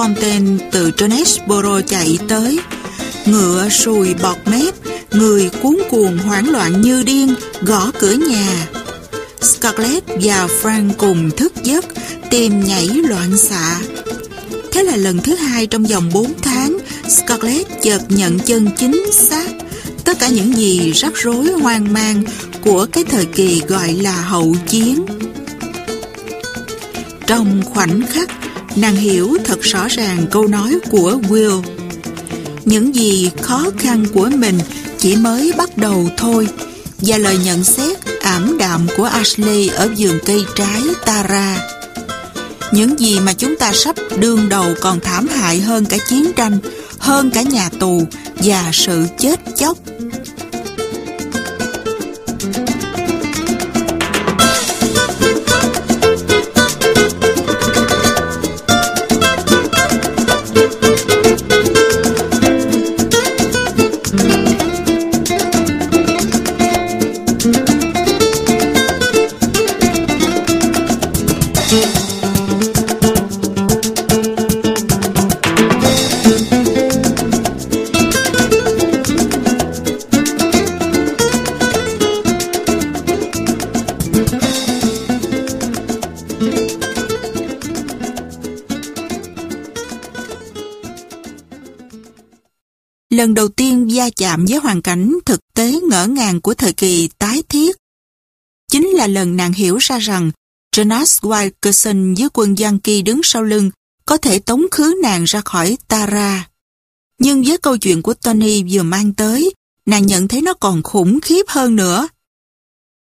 Fontaine từ Jonesboro chạy tới. Ngựa sùi bọt mép, người cuốn cuồng hoảng loạn như điên, gõ cửa nhà. Scarlett và Frank cùng thức giấc, tìm nhảy loạn xạ. Thế là lần thứ hai trong vòng 4 tháng, Scarlett chợt nhận chân chính xác tất cả những gì rắc rối hoang mang của cái thời kỳ gọi là hậu chiến. Trong khoảnh khắc, nàng hiểu thật rõ ràng câu nói của Will. Những gì khó khăn của mình chỉ mới bắt đầu thôi và lời nhận xét ảm đạm của Ashley ở vườn cây trái Tara. Những gì mà chúng ta sắp đương đầu còn thảm hại hơn cả chiến tranh, hơn cả nhà tù và sự chết chóc lần đầu tiên va chạm với hoàn cảnh thực tế ngỡ ngàng của thời kỳ tái thiết. Chính là lần nàng hiểu ra rằng Jonas Wilkerson với quân Yankee đứng sau lưng có thể tống khứ nàng ra khỏi Tara. Nhưng với câu chuyện của Tony vừa mang tới, nàng nhận thấy nó còn khủng khiếp hơn nữa.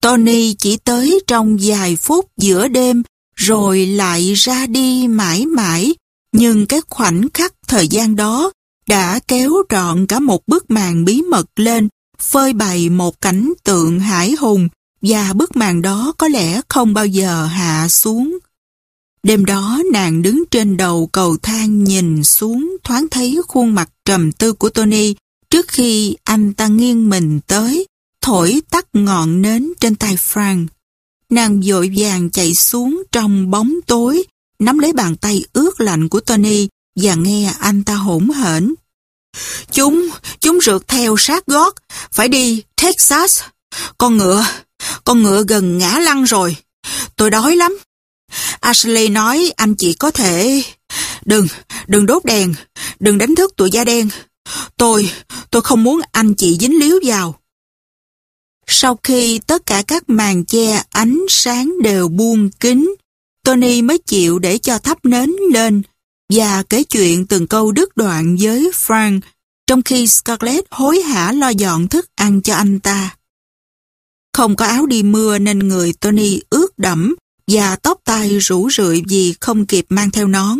Tony chỉ tới trong vài phút giữa đêm rồi lại ra đi mãi mãi, nhưng cái khoảnh khắc thời gian đó đã kéo trọn cả một bức màn bí mật lên, phơi bày một cảnh tượng hải hùng và bức màn đó có lẽ không bao giờ hạ xuống. Đêm đó nàng đứng trên đầu cầu thang nhìn xuống thoáng thấy khuôn mặt trầm tư của Tony trước khi anh ta nghiêng mình tới, thổi tắt ngọn nến trên tay Frank. Nàng vội vàng chạy xuống trong bóng tối, nắm lấy bàn tay ướt lạnh của Tony và nghe anh ta hỗn hển. Chúng, chúng rượt theo sát gót, phải đi Texas. Con ngựa, con ngựa gần ngã lăn rồi. Tôi đói lắm. Ashley nói anh chỉ có thể... Đừng, đừng đốt đèn, đừng đánh thức tụi da đen. Tôi, tôi không muốn anh chị dính líu vào. Sau khi tất cả các màn che ánh sáng đều buông kín, Tony mới chịu để cho thắp nến lên và kể chuyện từng câu đứt đoạn với Frank trong khi Scarlett hối hả lo dọn thức ăn cho anh ta. Không có áo đi mưa nên người Tony ướt đẫm và tóc tai rủ rượi vì không kịp mang theo nón.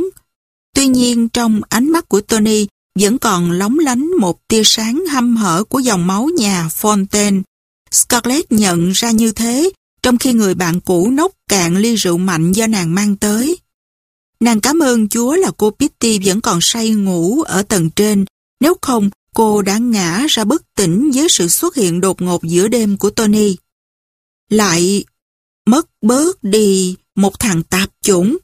Tuy nhiên, trong ánh mắt của Tony vẫn còn lóng lánh một tia sáng hăm hở của dòng máu nhà Fontaine. Scarlett nhận ra như thế trong khi người bạn cũ nốc cạn ly rượu mạnh do nàng mang tới. Nàng cảm ơn Chúa là cô Pitty vẫn còn say ngủ ở tầng trên, nếu không cô đã ngã ra bất tỉnh với sự xuất hiện đột ngột giữa đêm của Tony. Lại mất bớt đi một thằng tạp chủng.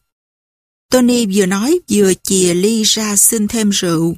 Tony vừa nói vừa chìa ly ra xin thêm rượu.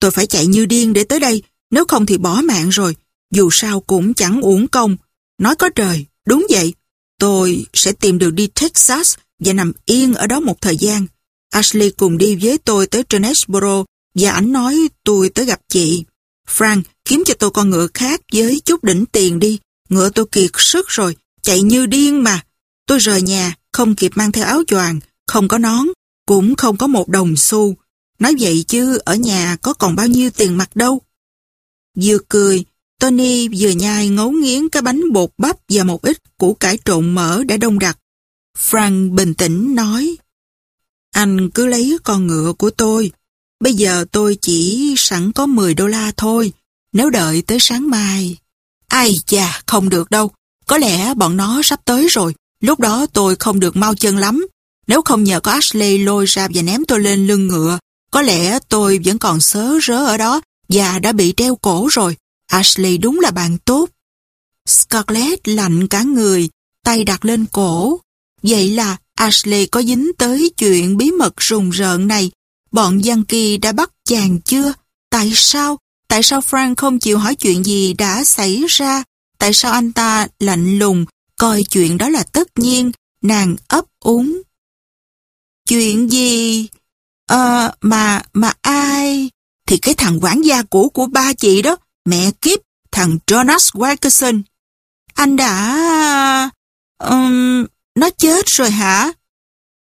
Tôi phải chạy như điên để tới đây, nếu không thì bỏ mạng rồi. Dù sao cũng chẳng uổng công. Nói có trời, đúng vậy. Tôi sẽ tìm được đi Texas và nằm yên ở đó một thời gian. Ashley cùng đi với tôi tới Trenesboro và ảnh nói tôi tới gặp chị. Frank, kiếm cho tôi con ngựa khác với chút đỉnh tiền đi. Ngựa tôi kiệt sức rồi, chạy như điên mà. Tôi rời nhà, không kịp mang theo áo choàng, không có nón, cũng không có một đồng xu. Nói vậy chứ ở nhà có còn bao nhiêu tiền mặt đâu. Vừa cười, Tony vừa nhai ngấu nghiến cái bánh bột bắp và một ít củ cải trộn mỡ đã đông đặc. Frank bình tĩnh nói, Anh cứ lấy con ngựa của tôi. Bây giờ tôi chỉ sẵn có 10 đô la thôi, nếu đợi tới sáng mai. Ai chà, không được đâu. Có lẽ bọn nó sắp tới rồi, lúc đó tôi không được mau chân lắm. Nếu không nhờ có Ashley lôi ra và ném tôi lên lưng ngựa, có lẽ tôi vẫn còn sớ rớ ở đó và đã bị treo cổ rồi. Ashley đúng là bạn tốt. Scarlett lạnh cả người, tay đặt lên cổ. Vậy là Ashley có dính tới chuyện bí mật rùng rợn này. Bọn Yankee đã bắt chàng chưa? Tại sao? Tại sao Frank không chịu hỏi chuyện gì đã xảy ra? Tại sao anh ta lạnh lùng, coi chuyện đó là tất nhiên, nàng ấp úng. Chuyện gì? Ờ, mà, mà ai? Thì cái thằng quản gia cũ của ba chị đó, mẹ kiếp, thằng Jonas Wilkerson. Anh đã... Um, nó chết rồi hả?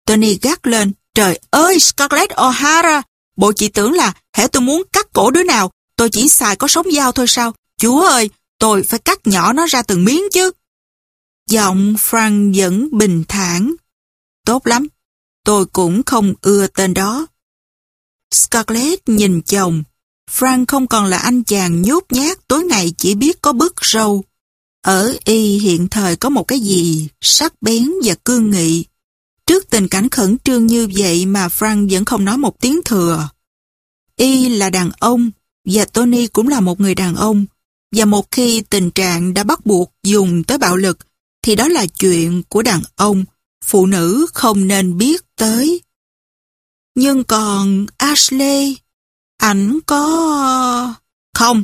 Tony gắt lên, trời ơi Scarlett O'Hara, bộ chị tưởng là hễ tôi muốn cắt cổ đứa nào, tôi chỉ xài có sống dao thôi sao? Chúa ơi, tôi phải cắt nhỏ nó ra từng miếng chứ. Giọng Frank vẫn bình thản. Tốt lắm, tôi cũng không ưa tên đó. Scarlett nhìn chồng. Frank không còn là anh chàng nhút nhát tối ngày chỉ biết có bức râu. Ở y hiện thời có một cái gì sắc bén và cương nghị. Trước tình cảnh khẩn trương như vậy mà Frank vẫn không nói một tiếng thừa. Y là đàn ông và Tony cũng là một người đàn ông. Và một khi tình trạng đã bắt buộc dùng tới bạo lực thì đó là chuyện của đàn ông. Phụ nữ không nên biết tới. Nhưng còn Ashley, ảnh có... Không,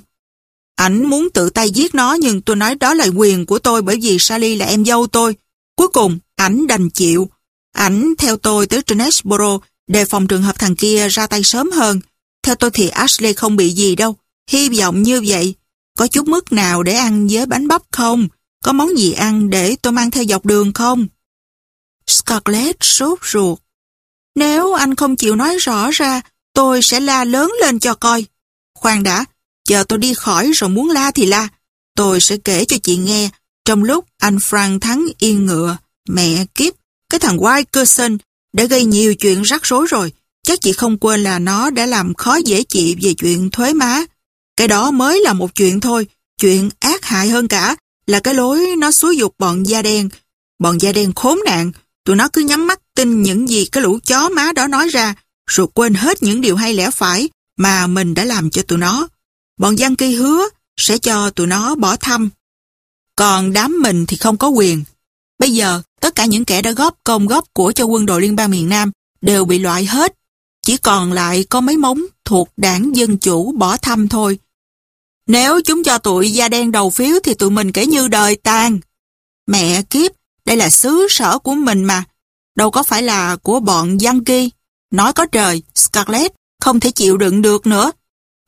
ảnh muốn tự tay giết nó nhưng tôi nói đó là quyền của tôi bởi vì Sally là em dâu tôi. Cuối cùng, ảnh đành chịu. Ảnh theo tôi tới Trinesboro đề phòng trường hợp thằng kia ra tay sớm hơn. Theo tôi thì Ashley không bị gì đâu. Hy vọng như vậy. Có chút mức nào để ăn với bánh bắp không? Có món gì ăn để tôi mang theo dọc đường không? Scarlett sốt ruột. Nếu anh không chịu nói rõ ra, tôi sẽ la lớn lên cho coi. Khoan đã, chờ tôi đi khỏi rồi muốn la thì la. Tôi sẽ kể cho chị nghe, trong lúc anh Frank thắng yên ngựa, mẹ kiếp, cái thằng Wilkerson đã gây nhiều chuyện rắc rối rồi. Chắc chị không quên là nó đã làm khó dễ chị về chuyện thuế má. Cái đó mới là một chuyện thôi. Chuyện ác hại hơn cả là cái lối nó xúi dục bọn da đen. Bọn da đen khốn nạn, tụi nó cứ nhắm mắt tin những gì cái lũ chó má đó nói ra, rồi quên hết những điều hay lẽ phải mà mình đã làm cho tụi nó. Bọn Giang Kỳ hứa sẽ cho tụi nó bỏ thăm. Còn đám mình thì không có quyền. Bây giờ, tất cả những kẻ đã góp công góp của cho quân đội liên bang miền Nam đều bị loại hết. Chỉ còn lại có mấy mống thuộc đảng Dân Chủ bỏ thăm thôi. Nếu chúng cho tụi da đen đầu phiếu thì tụi mình kể như đời tan. Mẹ kiếp, đây là xứ sở của mình mà. Đâu có phải là của bọn Yankee. Nói có trời, Scarlett không thể chịu đựng được nữa.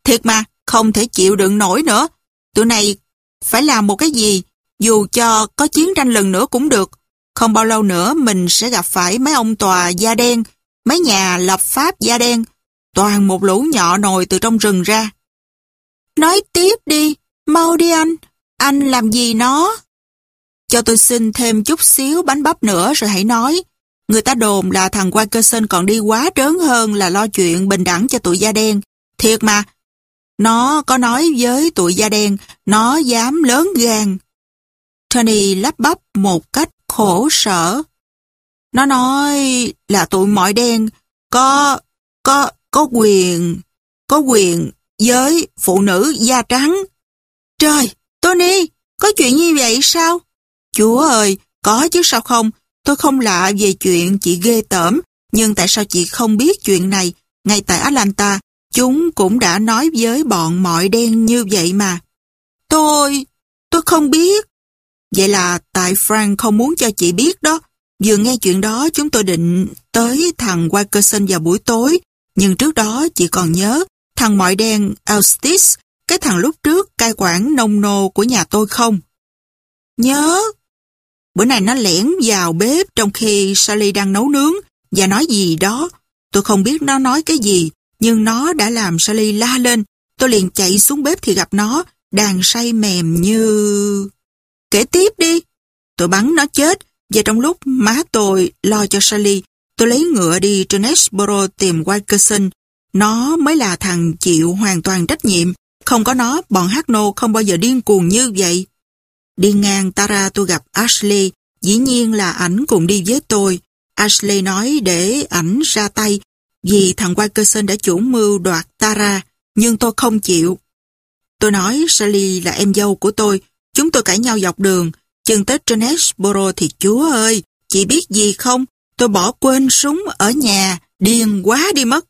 Thiệt mà, không thể chịu đựng nổi nữa. Tụi này phải làm một cái gì, dù cho có chiến tranh lần nữa cũng được. Không bao lâu nữa mình sẽ gặp phải mấy ông tòa da đen, mấy nhà lập pháp da đen, toàn một lũ nhỏ nồi từ trong rừng ra. Nói tiếp đi, mau đi anh, anh làm gì nó? Cho tôi xin thêm chút xíu bánh bắp nữa rồi hãy nói. Người ta đồn là thằng Wilkerson còn đi quá trớn hơn là lo chuyện bình đẳng cho tụi da đen. Thiệt mà, nó có nói với tụi da đen, nó dám lớn gan. Tony lắp bắp một cách khổ sở. Nó nói là tụi mọi đen có, có, có quyền, có quyền với phụ nữ da trắng. Trời, Tony, có chuyện như vậy sao? Chúa ơi, có chứ sao không? Tôi không lạ về chuyện chị ghê tởm, nhưng tại sao chị không biết chuyện này? Ngay tại Atlanta, chúng cũng đã nói với bọn mọi đen như vậy mà. Tôi, tôi không biết. Vậy là tại Frank không muốn cho chị biết đó. Vừa nghe chuyện đó chúng tôi định tới thằng Wilkerson vào buổi tối. Nhưng trước đó chị còn nhớ thằng mọi đen Elstis, cái thằng lúc trước cai quản nông nô của nhà tôi không? Nhớ. Bữa nay nó lẻn vào bếp trong khi Sally đang nấu nướng và nói gì đó. Tôi không biết nó nói cái gì, nhưng nó đã làm Sally la lên. Tôi liền chạy xuống bếp thì gặp nó, đang say mềm như... Kể tiếp đi. Tôi bắn nó chết, và trong lúc má tôi lo cho Sally, tôi lấy ngựa đi Jonesboro tìm Wilkerson. Nó mới là thằng chịu hoàn toàn trách nhiệm. Không có nó, bọn hát nô không bao giờ điên cuồng như vậy. Đi ngang Tara tôi gặp Ashley, dĩ nhiên là ảnh cùng đi với tôi. Ashley nói để ảnh ra tay, vì thằng Wilkerson đã chủ mưu đoạt Tara, nhưng tôi không chịu. Tôi nói Sally là em dâu của tôi, chúng tôi cãi nhau dọc đường, Chừng tới Trenesboro thì chúa ơi, chị biết gì không? Tôi bỏ quên súng ở nhà, điên quá đi mất.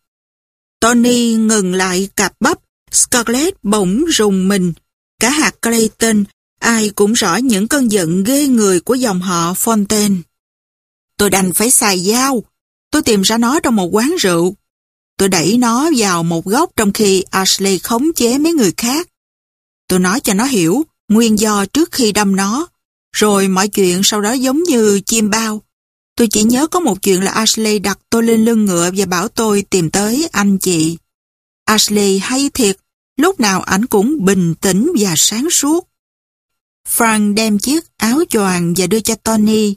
Tony ngừng lại cạp bắp, Scarlett bỗng rùng mình. Cả hạt Clayton, ai cũng rõ những cơn giận ghê người của dòng họ Fontaine. Tôi đành phải xài dao. Tôi tìm ra nó trong một quán rượu. Tôi đẩy nó vào một góc trong khi Ashley khống chế mấy người khác. Tôi nói cho nó hiểu nguyên do trước khi đâm nó, rồi mọi chuyện sau đó giống như chim bao. Tôi chỉ nhớ có một chuyện là Ashley đặt tôi lên lưng ngựa và bảo tôi tìm tới anh chị. Ashley hay thiệt, lúc nào ảnh cũng bình tĩnh và sáng suốt. Frank đem chiếc áo choàng và đưa cho Tony.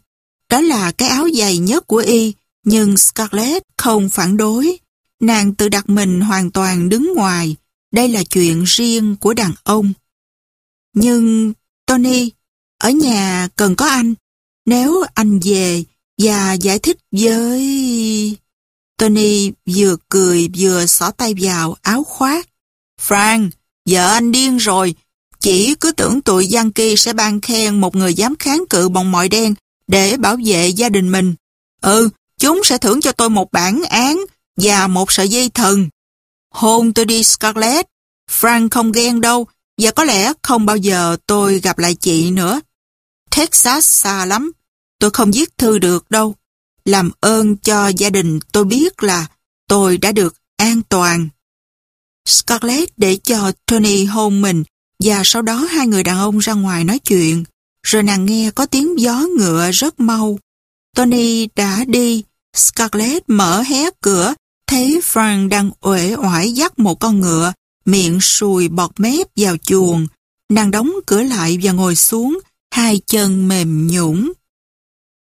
Đó là cái áo dày nhất của y, nhưng Scarlett không phản đối. Nàng tự đặt mình hoàn toàn đứng ngoài. Đây là chuyện riêng của đàn ông. Nhưng, Tony, ở nhà cần có anh. Nếu anh về và giải thích với... Tony vừa cười vừa xỏ tay vào áo khoác. Frank, vợ anh điên rồi. Chỉ cứ tưởng tụi Yankee sẽ ban khen một người dám kháng cự bọn mọi đen để bảo vệ gia đình mình. Ừ, chúng sẽ thưởng cho tôi một bản án và một sợi dây thần. Hôn tôi đi, Scarlett. Frank không ghen đâu, và có lẽ không bao giờ tôi gặp lại chị nữa. Texas xa lắm. Tôi không viết thư được đâu. Làm ơn cho gia đình tôi biết là tôi đã được an toàn. Scarlett để cho Tony hôn mình, và sau đó hai người đàn ông ra ngoài nói chuyện. Rồi nàng nghe có tiếng gió ngựa rất mau. Tony đã đi. Scarlett mở hé cửa thấy Frank đang uể oải dắt một con ngựa miệng sùi bọt mép vào chuồng. Nàng đóng cửa lại và ngồi xuống, hai chân mềm nhũn.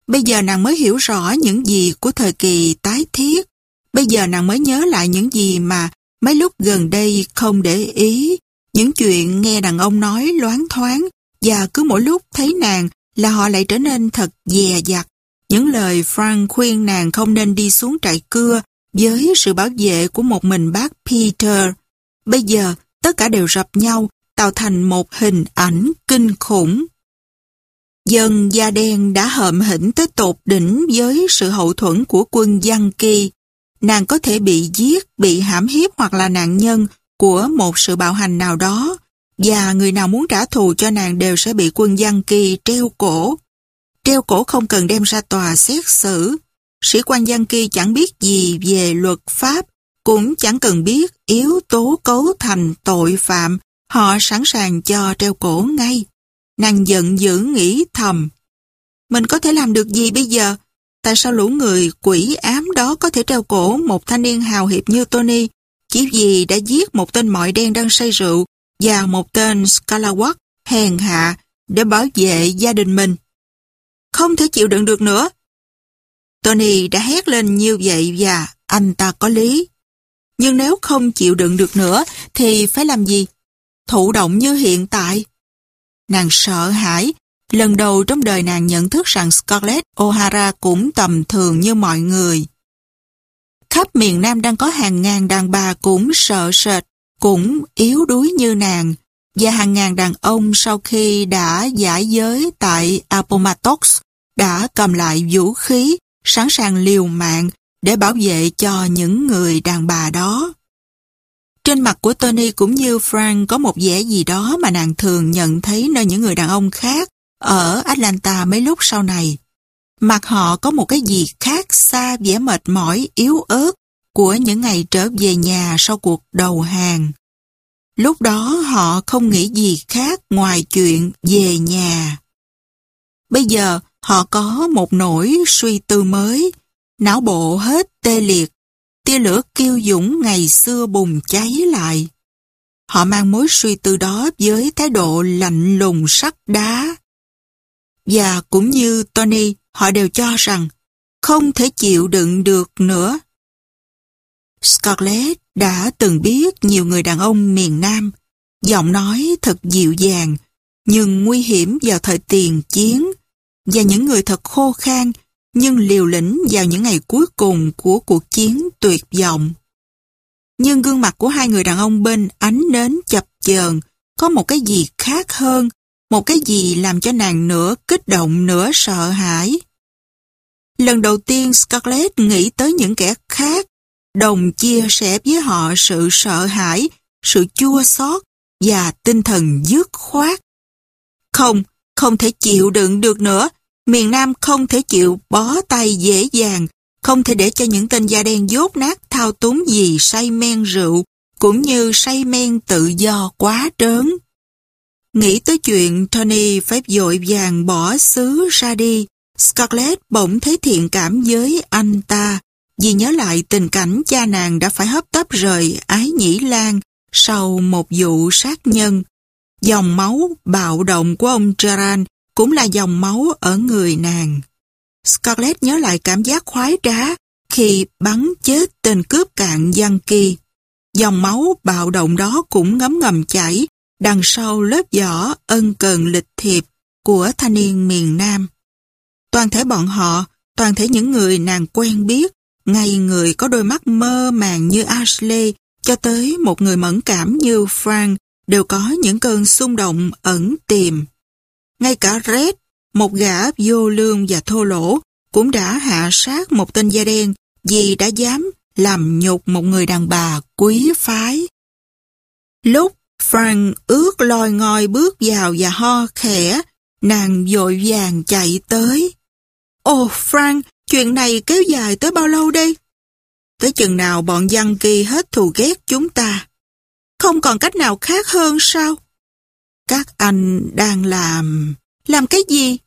Bây giờ nàng mới hiểu rõ những gì của thời kỳ tái thiết. Bây giờ nàng mới nhớ lại những gì mà mấy lúc gần đây không để ý. Những chuyện nghe đàn ông nói loáng thoáng và cứ mỗi lúc thấy nàng là họ lại trở nên thật dè dặt. Những lời Frank khuyên nàng không nên đi xuống trại cưa với sự bảo vệ của một mình bác Peter. Bây giờ, tất cả đều rập nhau, tạo thành một hình ảnh kinh khủng. Dân da đen đã hợm hĩnh tới tột đỉnh với sự hậu thuẫn của quân Giang Kỳ. Nàng có thể bị giết, bị hãm hiếp hoặc là nạn nhân của một sự bạo hành nào đó, và người nào muốn trả thù cho nàng đều sẽ bị quân Giang Kỳ treo cổ. Treo cổ không cần đem ra tòa xét xử. Sĩ quan Giang Kỳ chẳng biết gì về luật pháp, cũng chẳng cần biết yếu tố cấu thành tội phạm, họ sẵn sàng cho treo cổ ngay. Nàng giận dữ nghĩ thầm. Mình có thể làm được gì bây giờ? Tại sao lũ người quỷ ám đó có thể treo cổ một thanh niên hào hiệp như Tony chỉ vì đã giết một tên mọi đen đang say rượu và một tên Scalawag hèn hạ để bảo vệ gia đình mình? Không thể chịu đựng được nữa. Tony đã hét lên như vậy và anh ta có lý. Nhưng nếu không chịu đựng được nữa thì phải làm gì? Thụ động như hiện tại. Nàng sợ hãi. Lần đầu trong đời nàng nhận thức rằng Scarlett O'Hara cũng tầm thường như mọi người. Khắp miền Nam đang có hàng ngàn đàn bà cũng sợ sệt, cũng yếu đuối như nàng. Và hàng ngàn đàn ông sau khi đã giải giới tại Appomattox đã cầm lại vũ khí, sẵn sàng liều mạng để bảo vệ cho những người đàn bà đó. Trên mặt của Tony cũng như Frank có một vẻ gì đó mà nàng thường nhận thấy nơi những người đàn ông khác ở Atlanta mấy lúc sau này. Mặt họ có một cái gì khác xa vẻ mệt mỏi, yếu ớt của những ngày trở về nhà sau cuộc đầu hàng. Lúc đó họ không nghĩ gì khác ngoài chuyện về nhà. Bây giờ họ có một nỗi suy tư mới, não bộ hết tê liệt, tia lửa kiêu dũng ngày xưa bùng cháy lại. Họ mang mối suy tư đó với thái độ lạnh lùng sắt đá. Và cũng như Tony, họ đều cho rằng không thể chịu đựng được nữa. Scarlett đã từng biết nhiều người đàn ông miền Nam, giọng nói thật dịu dàng, nhưng nguy hiểm vào thời tiền chiến, và những người thật khô khan nhưng liều lĩnh vào những ngày cuối cùng của cuộc chiến tuyệt vọng. Nhưng gương mặt của hai người đàn ông bên ánh nến chập chờn có một cái gì khác hơn, một cái gì làm cho nàng nửa kích động nửa sợ hãi. Lần đầu tiên Scarlett nghĩ tới những kẻ khác, đồng chia sẻ với họ sự sợ hãi, sự chua xót và tinh thần dứt khoát. Không, không thể chịu đựng được nữa. Miền Nam không thể chịu bó tay dễ dàng, không thể để cho những tên da đen dốt nát thao túng gì say men rượu, cũng như say men tự do quá trớn. Nghĩ tới chuyện Tony phải dội vàng bỏ xứ ra đi, Scarlett bỗng thấy thiện cảm với anh ta, vì nhớ lại tình cảnh cha nàng đã phải hấp tấp rời Ái Nhĩ Lan sau một vụ sát nhân. Dòng máu bạo động của ông Charan cũng là dòng máu ở người nàng. Scarlett nhớ lại cảm giác khoái trá khi bắn chết tên cướp cạn Yankee. Dòng máu bạo động đó cũng ngấm ngầm chảy đằng sau lớp vỏ ân cần lịch thiệp của thanh niên miền Nam. Toàn thể bọn họ, toàn thể những người nàng quen biết, ngay người có đôi mắt mơ màng như Ashley cho tới một người mẫn cảm như Frank đều có những cơn xung động ẩn tiềm. Ngay cả Red, một gã vô lương và thô lỗ, cũng đã hạ sát một tên da đen vì đã dám làm nhục một người đàn bà quý phái. Lúc Frank ướt lòi ngòi bước vào và ho khẽ, nàng vội vàng chạy tới. Ồ Frank, chuyện này kéo dài tới bao lâu đây? Tới chừng nào bọn dân kỳ hết thù ghét chúng ta? Không còn cách nào khác hơn sao? Các anh đang làm... Làm cái gì?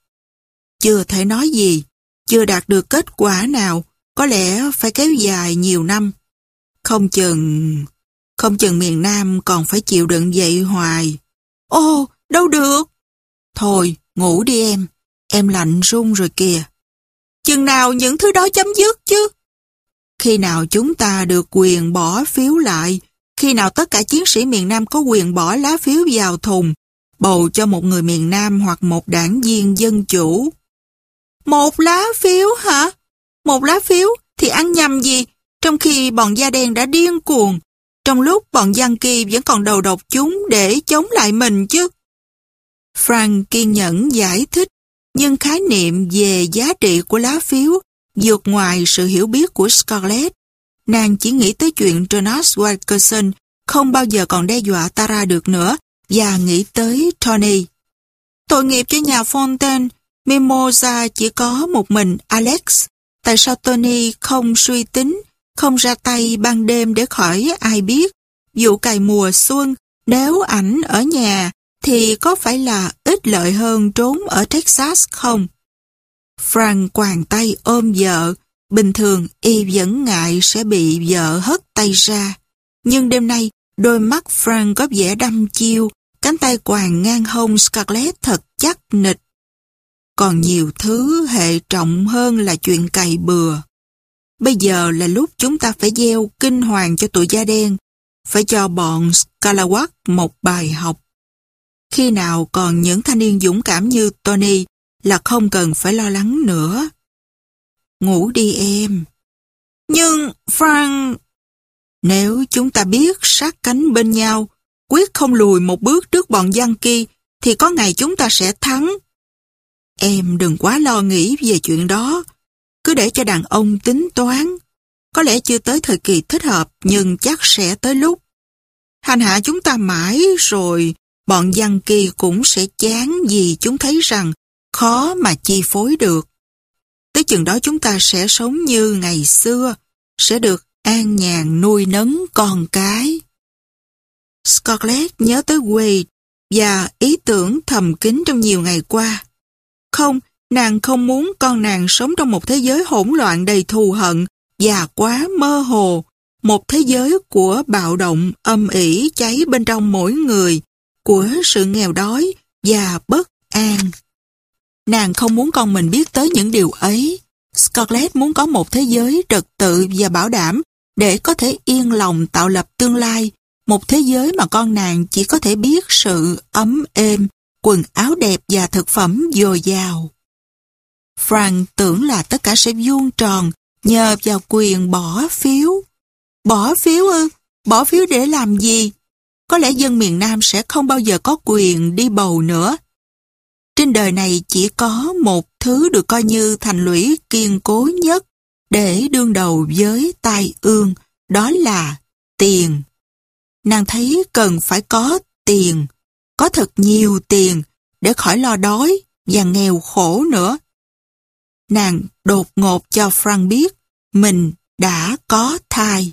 Chưa thể nói gì, chưa đạt được kết quả nào, có lẽ phải kéo dài nhiều năm. Không chừng... Không chừng miền Nam còn phải chịu đựng vậy hoài. Ô, đâu được. Thôi, ngủ đi em. Em lạnh run rồi kìa. Chừng nào những thứ đó chấm dứt chứ? Khi nào chúng ta được quyền bỏ phiếu lại, khi nào tất cả chiến sĩ miền Nam có quyền bỏ lá phiếu vào thùng, bầu cho một người miền Nam hoặc một đảng viên dân chủ. Một lá phiếu hả? Một lá phiếu thì ăn nhầm gì, trong khi bọn da đen đã điên cuồng, trong lúc bọn dân kỳ vẫn còn đầu độc chúng để chống lại mình chứ. Frank kiên nhẫn giải thích, nhưng khái niệm về giá trị của lá phiếu vượt ngoài sự hiểu biết của Scarlett. Nàng chỉ nghĩ tới chuyện Jonas Wilkerson không bao giờ còn đe dọa Tara được nữa và nghĩ tới Tony. Tội nghiệp cho nhà Fontaine, Mimosa chỉ có một mình Alex. Tại sao Tony không suy tính không ra tay ban đêm để khỏi ai biết. Vụ cày mùa xuân, nếu ảnh ở nhà thì có phải là ít lợi hơn trốn ở Texas không? Frank quàng tay ôm vợ, bình thường y vẫn ngại sẽ bị vợ hất tay ra. Nhưng đêm nay, đôi mắt Frank có vẻ đăm chiêu, cánh tay quàng ngang hông Scarlett thật chắc nịch. Còn nhiều thứ hệ trọng hơn là chuyện cày bừa. Bây giờ là lúc chúng ta phải gieo kinh hoàng cho tụi da đen, phải cho bọn Scalawatt một bài học. Khi nào còn những thanh niên dũng cảm như Tony là không cần phải lo lắng nữa. Ngủ đi em. Nhưng, Frank... Nếu chúng ta biết sát cánh bên nhau, quyết không lùi một bước trước bọn dân kia, thì có ngày chúng ta sẽ thắng. Em đừng quá lo nghĩ về chuyện đó. Cứ để cho đàn ông tính toán. Có lẽ chưa tới thời kỳ thích hợp, nhưng chắc sẽ tới lúc. Hành hạ chúng ta mãi rồi, bọn dân kỳ cũng sẽ chán vì chúng thấy rằng khó mà chi phối được. Tới chừng đó chúng ta sẽ sống như ngày xưa, sẽ được an nhàn nuôi nấng con cái. Scarlett nhớ tới Wade và ý tưởng thầm kín trong nhiều ngày qua. Không, Nàng không muốn con nàng sống trong một thế giới hỗn loạn đầy thù hận và quá mơ hồ, một thế giới của bạo động âm ỉ cháy bên trong mỗi người, của sự nghèo đói và bất an. Nàng không muốn con mình biết tới những điều ấy. Scarlett muốn có một thế giới trật tự và bảo đảm để có thể yên lòng tạo lập tương lai, một thế giới mà con nàng chỉ có thể biết sự ấm êm, quần áo đẹp và thực phẩm dồi dào. Frank tưởng là tất cả sẽ vuông tròn nhờ vào quyền bỏ phiếu. Bỏ phiếu ư? Bỏ phiếu để làm gì? Có lẽ dân miền Nam sẽ không bao giờ có quyền đi bầu nữa. trên đời này chỉ có một thứ được coi như thành lũy kiên cố nhất để đương đầu với tai ương, đó là tiền. Nàng thấy cần phải có tiền, có thật nhiều tiền để khỏi lo đói và nghèo khổ nữa. Nàng đột ngột cho Frank biết mình đã có thai.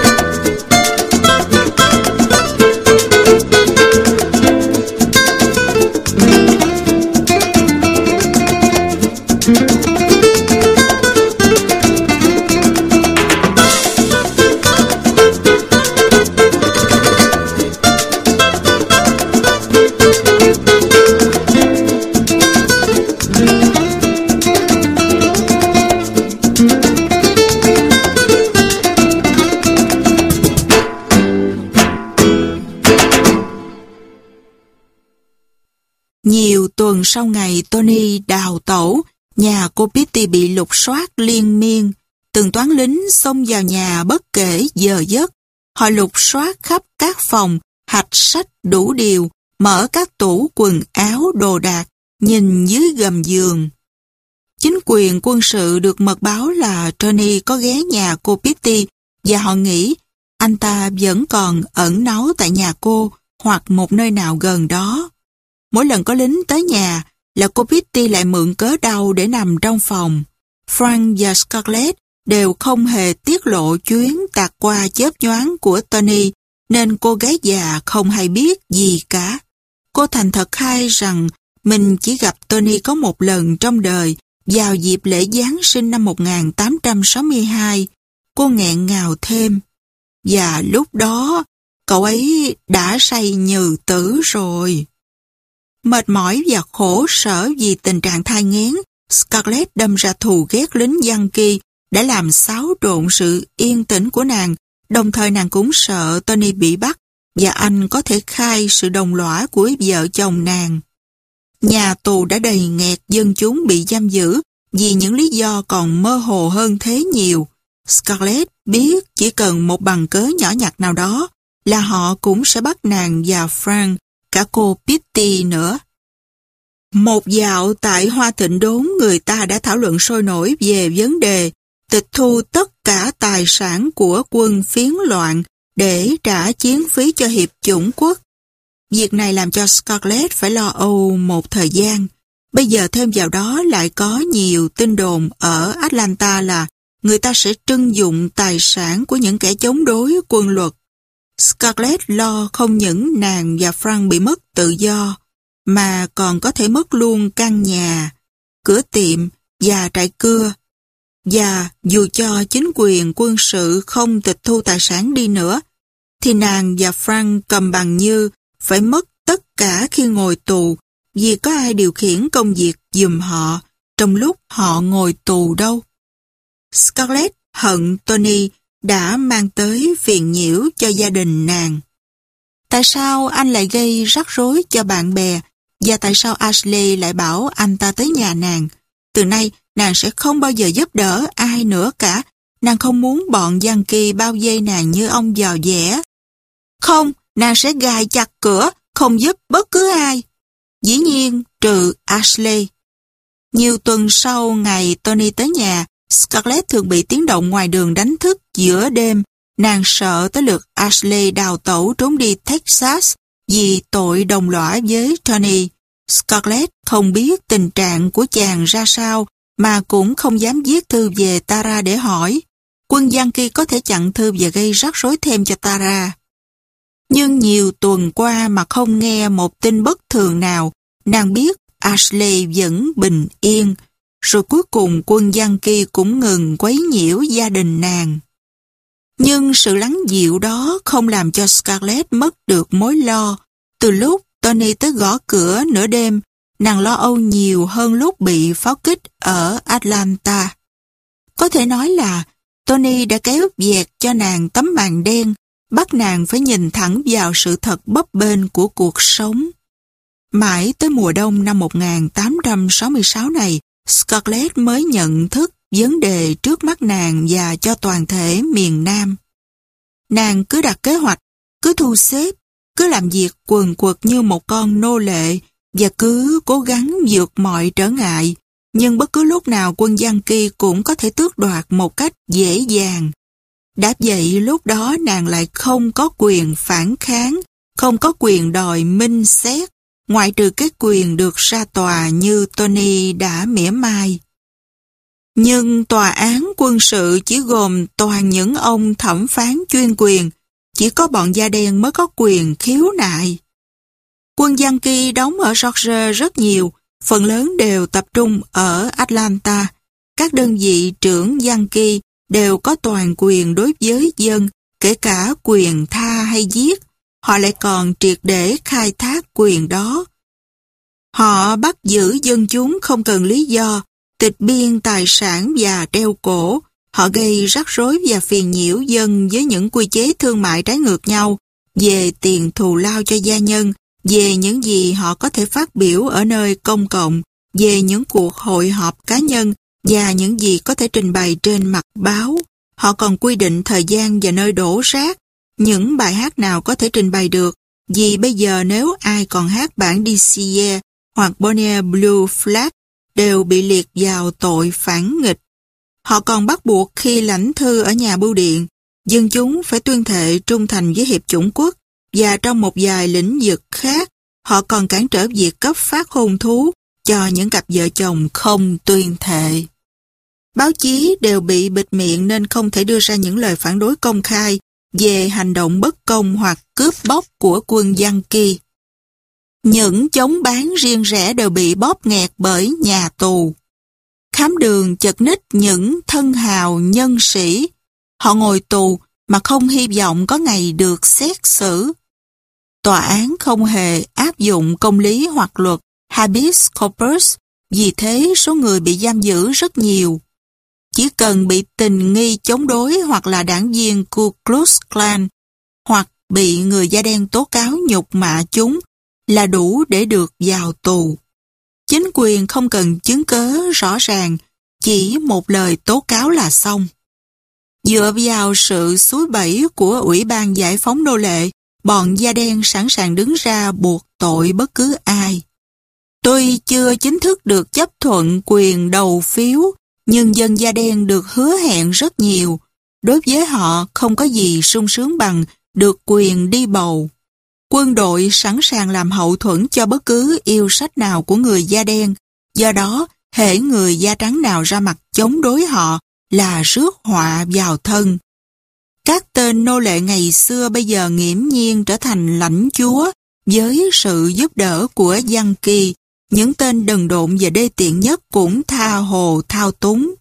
sau ngày Tony đào tẩu, nhà cô Pitty bị lục soát liên miên. Từng toán lính xông vào nhà bất kể giờ giấc. Họ lục soát khắp các phòng, hạch sách đủ điều, mở các tủ quần áo đồ đạc, nhìn dưới gầm giường. Chính quyền quân sự được mật báo là Tony có ghé nhà cô Pitty và họ nghĩ anh ta vẫn còn ẩn náu tại nhà cô hoặc một nơi nào gần đó. Mỗi lần có lính tới nhà là cô Pitty lại mượn cớ đau để nằm trong phòng. Frank và Scarlett đều không hề tiết lộ chuyến tạc qua chớp nhoáng của Tony nên cô gái già không hay biết gì cả. Cô thành thật khai rằng mình chỉ gặp Tony có một lần trong đời vào dịp lễ Giáng sinh năm 1862. Cô nghẹn ngào thêm. Và lúc đó, cậu ấy đã say nhừ tử rồi. Mệt mỏi và khổ sở vì tình trạng thai nghén, Scarlett đâm ra thù ghét lính Yankee đã làm xáo trộn sự yên tĩnh của nàng, đồng thời nàng cũng sợ Tony bị bắt và anh có thể khai sự đồng lõa của vợ chồng nàng. Nhà tù đã đầy nghẹt dân chúng bị giam giữ vì những lý do còn mơ hồ hơn thế nhiều. Scarlett biết chỉ cần một bằng cớ nhỏ nhặt nào đó là họ cũng sẽ bắt nàng và Frank cả cô Pitty nữa. Một dạo tại Hoa Thịnh Đốn, người ta đã thảo luận sôi nổi về vấn đề tịch thu tất cả tài sản của quân phiến loạn để trả chiến phí cho Hiệp chủng quốc. Việc này làm cho Scarlett phải lo âu một thời gian. Bây giờ thêm vào đó lại có nhiều tin đồn ở Atlanta là người ta sẽ trưng dụng tài sản của những kẻ chống đối quân luật Scarlett lo không những nàng và Frank bị mất tự do, mà còn có thể mất luôn căn nhà, cửa tiệm và trại cưa. Và dù cho chính quyền quân sự không tịch thu tài sản đi nữa, thì nàng và Frank cầm bằng như phải mất tất cả khi ngồi tù vì có ai điều khiển công việc dùm họ trong lúc họ ngồi tù đâu. Scarlett hận Tony đã mang tới phiền nhiễu cho gia đình nàng. Tại sao anh lại gây rắc rối cho bạn bè và tại sao Ashley lại bảo anh ta tới nhà nàng? Từ nay, nàng sẽ không bao giờ giúp đỡ ai nữa cả. Nàng không muốn bọn Yankee bao dây nàng như ông giò dẻ. Không, nàng sẽ gài chặt cửa, không giúp bất cứ ai. Dĩ nhiên, trừ Ashley. Nhiều tuần sau ngày Tony tới nhà, Scarlett thường bị tiếng động ngoài đường đánh thức giữa đêm. Nàng sợ tới lượt Ashley đào tẩu trốn đi Texas vì tội đồng lõa với Tony. Scarlett không biết tình trạng của chàng ra sao mà cũng không dám viết thư về Tara để hỏi. Quân Yankee có thể chặn thư và gây rắc rối thêm cho Tara. Nhưng nhiều tuần qua mà không nghe một tin bất thường nào, nàng biết Ashley vẫn bình yên. Rồi cuối cùng quân Giang Kỳ cũng ngừng quấy nhiễu gia đình nàng. Nhưng sự lắng dịu đó không làm cho Scarlett mất được mối lo. Từ lúc Tony tới gõ cửa nửa đêm, nàng lo âu nhiều hơn lúc bị pháo kích ở Atlanta. Có thể nói là Tony đã kéo dẹt cho nàng tấm màn đen, bắt nàng phải nhìn thẳng vào sự thật bấp bênh của cuộc sống. Mãi tới mùa đông năm 1866 này, Scarlett mới nhận thức vấn đề trước mắt nàng và cho toàn thể miền Nam. Nàng cứ đặt kế hoạch, cứ thu xếp cứ làm việc quần quật như một con nô lệ và cứ cố gắng vượt mọi trở ngại, nhưng bất cứ lúc nào quân Giang Kỳ cũng có thể tước đoạt một cách dễ dàng. Đáp vậy lúc đó nàng lại không có quyền phản kháng, không có quyền đòi minh xét, ngoại trừ cái quyền được ra tòa như Tony đã mỉa mai. Nhưng tòa án quân sự chỉ gồm toàn những ông thẩm phán chuyên quyền, chỉ có bọn da đen mới có quyền khiếu nại. Quân Giang Kỳ đóng ở Georgia rất nhiều, phần lớn đều tập trung ở Atlanta. Các đơn vị trưởng Giang Kỳ đều có toàn quyền đối với dân, kể cả quyền tha hay giết. Họ lại còn triệt để khai thác quyền đó. Họ bắt giữ dân chúng không cần lý do, tịch biên tài sản và đeo cổ. Họ gây rắc rối và phiền nhiễu dân với những quy chế thương mại trái ngược nhau về tiền thù lao cho gia nhân, về những gì họ có thể phát biểu ở nơi công cộng, về những cuộc hội họp cá nhân và những gì có thể trình bày trên mặt báo. Họ còn quy định thời gian và nơi đổ rác, những bài hát nào có thể trình bày được, vì bây giờ nếu ai còn hát bản DCA hoặc Bonnier Blue Flag đều bị liệt vào tội phản nghịch. Họ còn bắt buộc khi lãnh thư ở nhà bưu điện, dân chúng phải tuyên thệ trung thành với Hiệp chủng quốc và trong một vài lĩnh vực khác, họ còn cản trở việc cấp phát hôn thú cho những cặp vợ chồng không tuyên thệ. Báo chí đều bị bịt miệng nên không thể đưa ra những lời phản đối công khai về hành động bất công hoặc cướp bóc của quân Giang Kỳ. Những chống bán riêng rẽ đều bị bóp nghẹt bởi nhà tù. Khám đường chật ních những thân hào nhân sĩ. Họ ngồi tù mà không hy vọng có ngày được xét xử. Tòa án không hề áp dụng công lý hoặc luật habeas corpus, vì thế số người bị giam giữ rất nhiều. Chỉ cần bị tình nghi chống đối hoặc là đảng viên Ku Klux Klan hoặc bị người da đen tố cáo nhục mạ chúng là đủ để được vào tù. Chính quyền không cần chứng cớ rõ ràng, chỉ một lời tố cáo là xong. Dựa vào sự suối bẫy của Ủy ban Giải phóng nô lệ, bọn da đen sẵn sàng đứng ra buộc tội bất cứ ai. Tuy chưa chính thức được chấp thuận quyền đầu phiếu, nhưng dân da đen được hứa hẹn rất nhiều. Đối với họ không có gì sung sướng bằng được quyền đi bầu. Quân đội sẵn sàng làm hậu thuẫn cho bất cứ yêu sách nào của người da đen. Do đó, hễ người da trắng nào ra mặt chống đối họ là rước họa vào thân. Các tên nô lệ ngày xưa bây giờ nghiễm nhiên trở thành lãnh chúa với sự giúp đỡ của Giang Kỳ. Những tên đần độn và đê tiện nhất cũng tha hồ thao túng.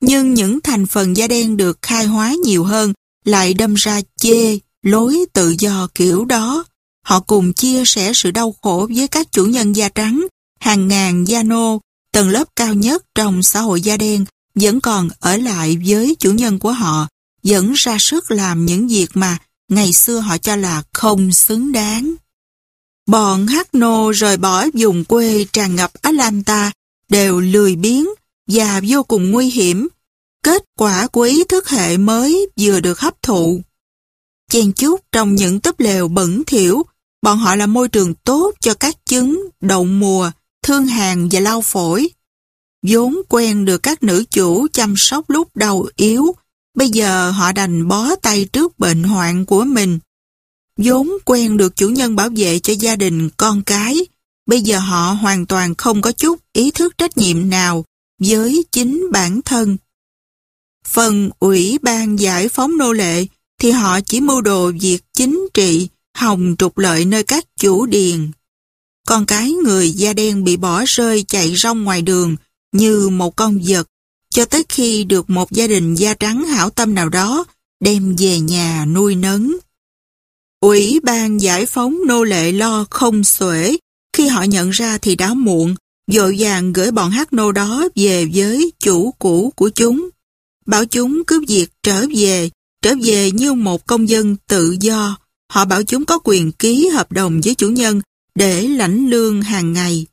Nhưng những thành phần da đen được khai hóa nhiều hơn lại đâm ra chê, lối tự do kiểu đó. Họ cùng chia sẻ sự đau khổ với các chủ nhân da trắng, hàng ngàn da nô, tầng lớp cao nhất trong xã hội da đen vẫn còn ở lại với chủ nhân của họ, vẫn ra sức làm những việc mà ngày xưa họ cho là không xứng đáng. Bọn hát nô rời bỏ vùng quê tràn ngập Atlanta đều lười biếng và vô cùng nguy hiểm. Kết quả của ý thức hệ mới vừa được hấp thụ. Chen chút trong những túp lều bẩn thỉu, bọn họ là môi trường tốt cho các chứng, đậu mùa, thương hàn và lau phổi. vốn quen được các nữ chủ chăm sóc lúc đầu yếu, bây giờ họ đành bó tay trước bệnh hoạn của mình vốn quen được chủ nhân bảo vệ cho gia đình con cái, bây giờ họ hoàn toàn không có chút ý thức trách nhiệm nào với chính bản thân. Phần ủy ban giải phóng nô lệ thì họ chỉ mưu đồ việc chính trị, hòng trục lợi nơi các chủ điền. Con cái người da đen bị bỏ rơi chạy rong ngoài đường như một con vật, cho tới khi được một gia đình da trắng hảo tâm nào đó đem về nhà nuôi nấng. Ủy ban giải phóng nô lệ lo không xuể, khi họ nhận ra thì đã muộn, dội vàng gửi bọn hát nô đó về với chủ cũ của chúng. Bảo chúng cứ việc trở về, trở về như một công dân tự do. Họ bảo chúng có quyền ký hợp đồng với chủ nhân để lãnh lương hàng ngày.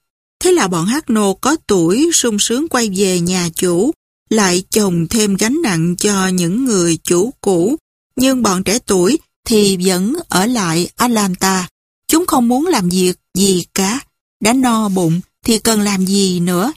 Thế là bọn hát nô có tuổi sung sướng quay về nhà chủ, lại chồng thêm gánh nặng cho những người chủ cũ. Nhưng bọn trẻ tuổi thì vẫn ở lại Atlanta. Chúng không muốn làm việc gì cả. Đã no bụng thì cần làm gì nữa.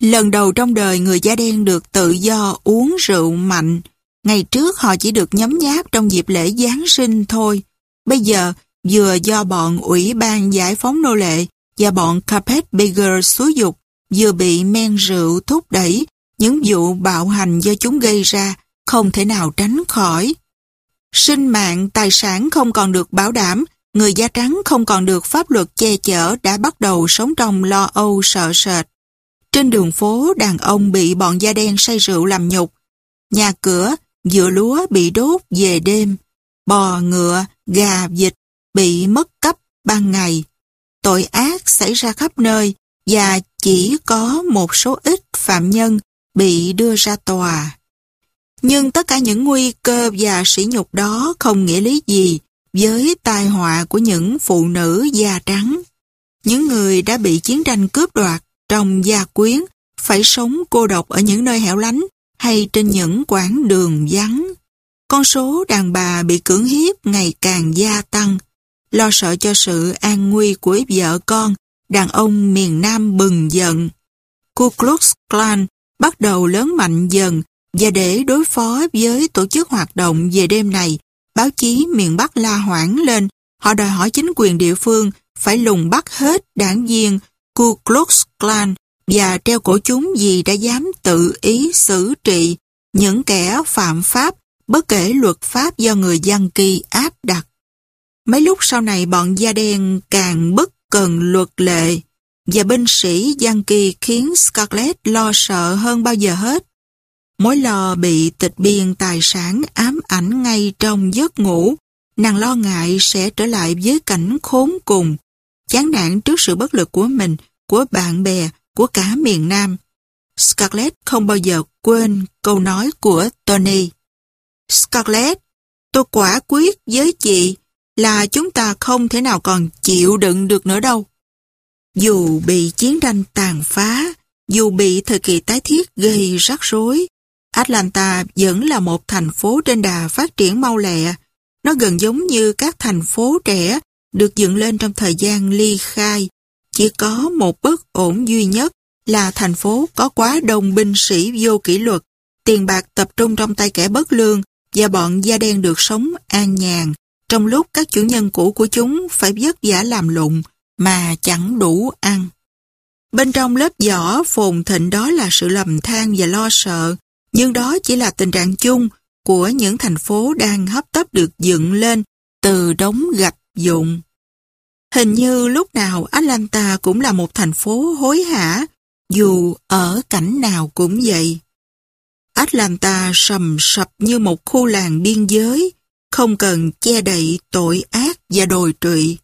Lần đầu trong đời người da đen được tự do uống rượu mạnh. Ngày trước họ chỉ được nhấm nháp trong dịp lễ Giáng sinh thôi. Bây giờ, vừa do bọn Ủy ban Giải phóng nô lệ và bọn Carpetbagger xúi dục, vừa bị men rượu thúc đẩy, những vụ bạo hành do chúng gây ra không thể nào tránh khỏi. Sinh mạng, tài sản không còn được bảo đảm, người da trắng không còn được pháp luật che chở đã bắt đầu sống trong lo âu sợ sệt. Trên đường phố, đàn ông bị bọn da đen say rượu làm nhục. Nhà cửa, dựa lúa bị đốt về đêm. Bò, ngựa, gà, vịt bị mất cấp ban ngày. Tội ác xảy ra khắp nơi và chỉ có một số ít phạm nhân bị đưa ra tòa. Nhưng tất cả những nguy cơ và sỉ nhục đó không nghĩa lý gì với tai họa của những phụ nữ da trắng. Những người đã bị chiến tranh cướp đoạt trong gia quyến phải sống cô độc ở những nơi hẻo lánh hay trên những quãng đường vắng. Con số đàn bà bị cưỡng hiếp ngày càng gia tăng. Lo sợ cho sự an nguy của vợ con, đàn ông miền Nam bừng giận. Ku Klux Klan bắt đầu lớn mạnh dần và để đối phó với tổ chức hoạt động về đêm này, báo chí miền Bắc la hoảng lên, họ đòi hỏi chính quyền địa phương phải lùng bắt hết đảng viên Ku Klux Klan và treo cổ chúng vì đã dám tự ý xử trị những kẻ phạm pháp bất kể luật pháp do người dân kỳ áp đặt. Mấy lúc sau này bọn da đen càng bất cần luật lệ và binh sĩ dân kỳ khiến Scarlett lo sợ hơn bao giờ hết. Mối lo bị tịch biên tài sản ám ảnh ngay trong giấc ngủ, nàng lo ngại sẽ trở lại với cảnh khốn cùng, chán nản trước sự bất lực của mình, của bạn bè, của cả miền Nam. Scarlett không bao giờ quên câu nói của Tony. Scarlett, tôi quả quyết với chị là chúng ta không thể nào còn chịu đựng được nữa đâu. Dù bị chiến tranh tàn phá, dù bị thời kỳ tái thiết gây rắc rối, Atlanta vẫn là một thành phố trên đà phát triển mau lẹ. Nó gần giống như các thành phố trẻ được dựng lên trong thời gian ly khai. Chỉ có một bất ổn duy nhất là thành phố có quá đông binh sĩ vô kỷ luật, tiền bạc tập trung trong tay kẻ bất lương và bọn da đen được sống an nhàn, trong lúc các chủ nhân cũ của chúng phải vất vả làm lụng mà chẳng đủ ăn. Bên trong lớp vỏ phồn thịnh đó là sự lầm than và lo sợ, nhưng đó chỉ là tình trạng chung của những thành phố đang hấp tấp được dựng lên từ đống gạch dụng. Hình như lúc nào Atlanta cũng là một thành phố hối hả, dù ở cảnh nào cũng vậy. Atlanta sầm sập như một khu làng biên giới, không cần che đậy tội ác và đồi trụy.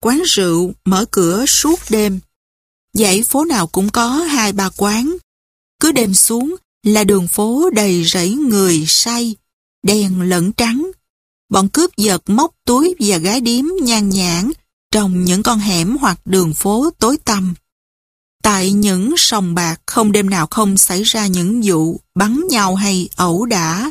Quán rượu mở cửa suốt đêm. Dãy phố nào cũng có hai ba quán. Cứ đêm xuống là đường phố đầy rẫy người say, đèn lẫn trắng. Bọn cướp giật móc túi và gái điếm nhan nhãn trong những con hẻm hoặc đường phố tối tăm. Tại những sòng bạc không đêm nào không xảy ra những vụ bắn nhau hay ẩu đả.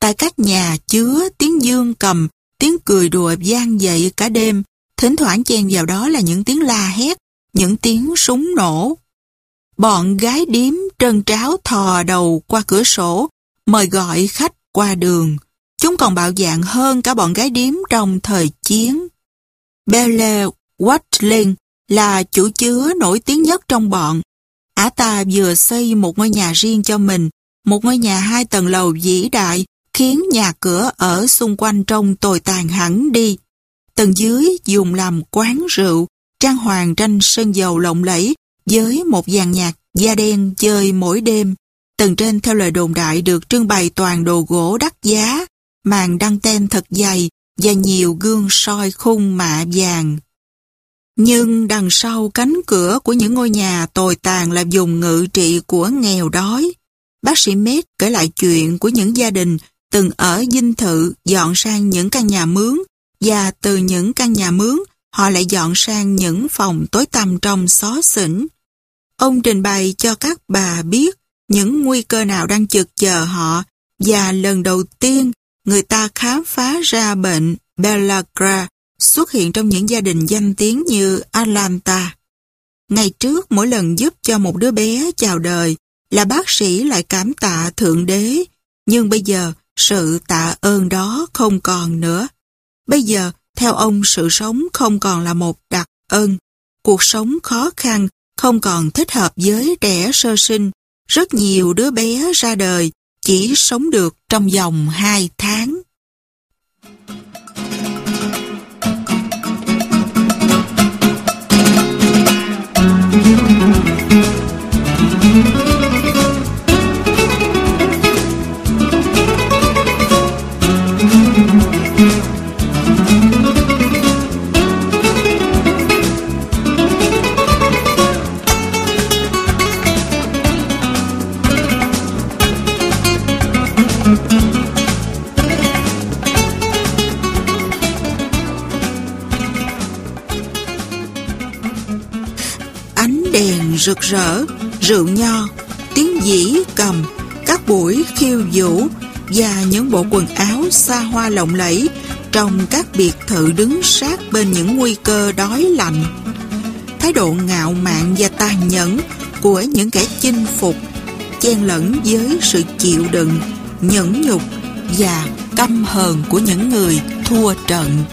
Tại các nhà chứa tiếng dương cầm, tiếng cười đùa gian dậy cả đêm, thỉnh thoảng chen vào đó là những tiếng la hét, những tiếng súng nổ. Bọn gái điếm Trần tráo thò đầu qua cửa sổ, mời gọi khách qua đường. Chúng còn bạo dạng hơn cả bọn gái điếm trong thời chiến. Belle Watling là chủ chứa nổi tiếng nhất trong bọn. Ả ta vừa xây một ngôi nhà riêng cho mình, một ngôi nhà hai tầng lầu vĩ đại, khiến nhà cửa ở xung quanh trông tồi tàn hẳn đi. Tầng dưới dùng làm quán rượu, trang hoàng tranh sơn dầu lộng lẫy với một dàn nhạc da đen chơi mỗi đêm. Tầng trên theo lời đồn đại được trưng bày toàn đồ gỗ đắt giá, màn đăng ten thật dày và nhiều gương soi khung mạ vàng. Nhưng đằng sau cánh cửa của những ngôi nhà tồi tàn là dùng ngự trị của nghèo đói. Bác sĩ Mết kể lại chuyện của những gia đình từng ở dinh thự dọn sang những căn nhà mướn và từ những căn nhà mướn họ lại dọn sang những phòng tối tăm trong xó xỉnh. Ông trình bày cho các bà biết những nguy cơ nào đang chực chờ họ và lần đầu tiên người ta khám phá ra bệnh Bellagra xuất hiện trong những gia đình danh tiếng như Atlanta. Ngày trước mỗi lần giúp cho một đứa bé chào đời là bác sĩ lại cảm tạ Thượng Đế, nhưng bây giờ sự tạ ơn đó không còn nữa. Bây giờ, theo ông sự sống không còn là một đặc ân. Cuộc sống khó khăn không còn thích hợp với trẻ sơ sinh. Rất nhiều đứa bé ra đời chỉ sống được trong vòng 2 tháng. Rực rỡ, rượu nho, tiếng dĩ cầm, các buổi khiêu vũ và những bộ quần áo xa hoa lộng lẫy trong các biệt thự đứng sát bên những nguy cơ đói lạnh. Thái độ ngạo mạn và tàn nhẫn của những kẻ chinh phục chen lẫn với sự chịu đựng, nhẫn nhục và căm hờn của những người thua trận.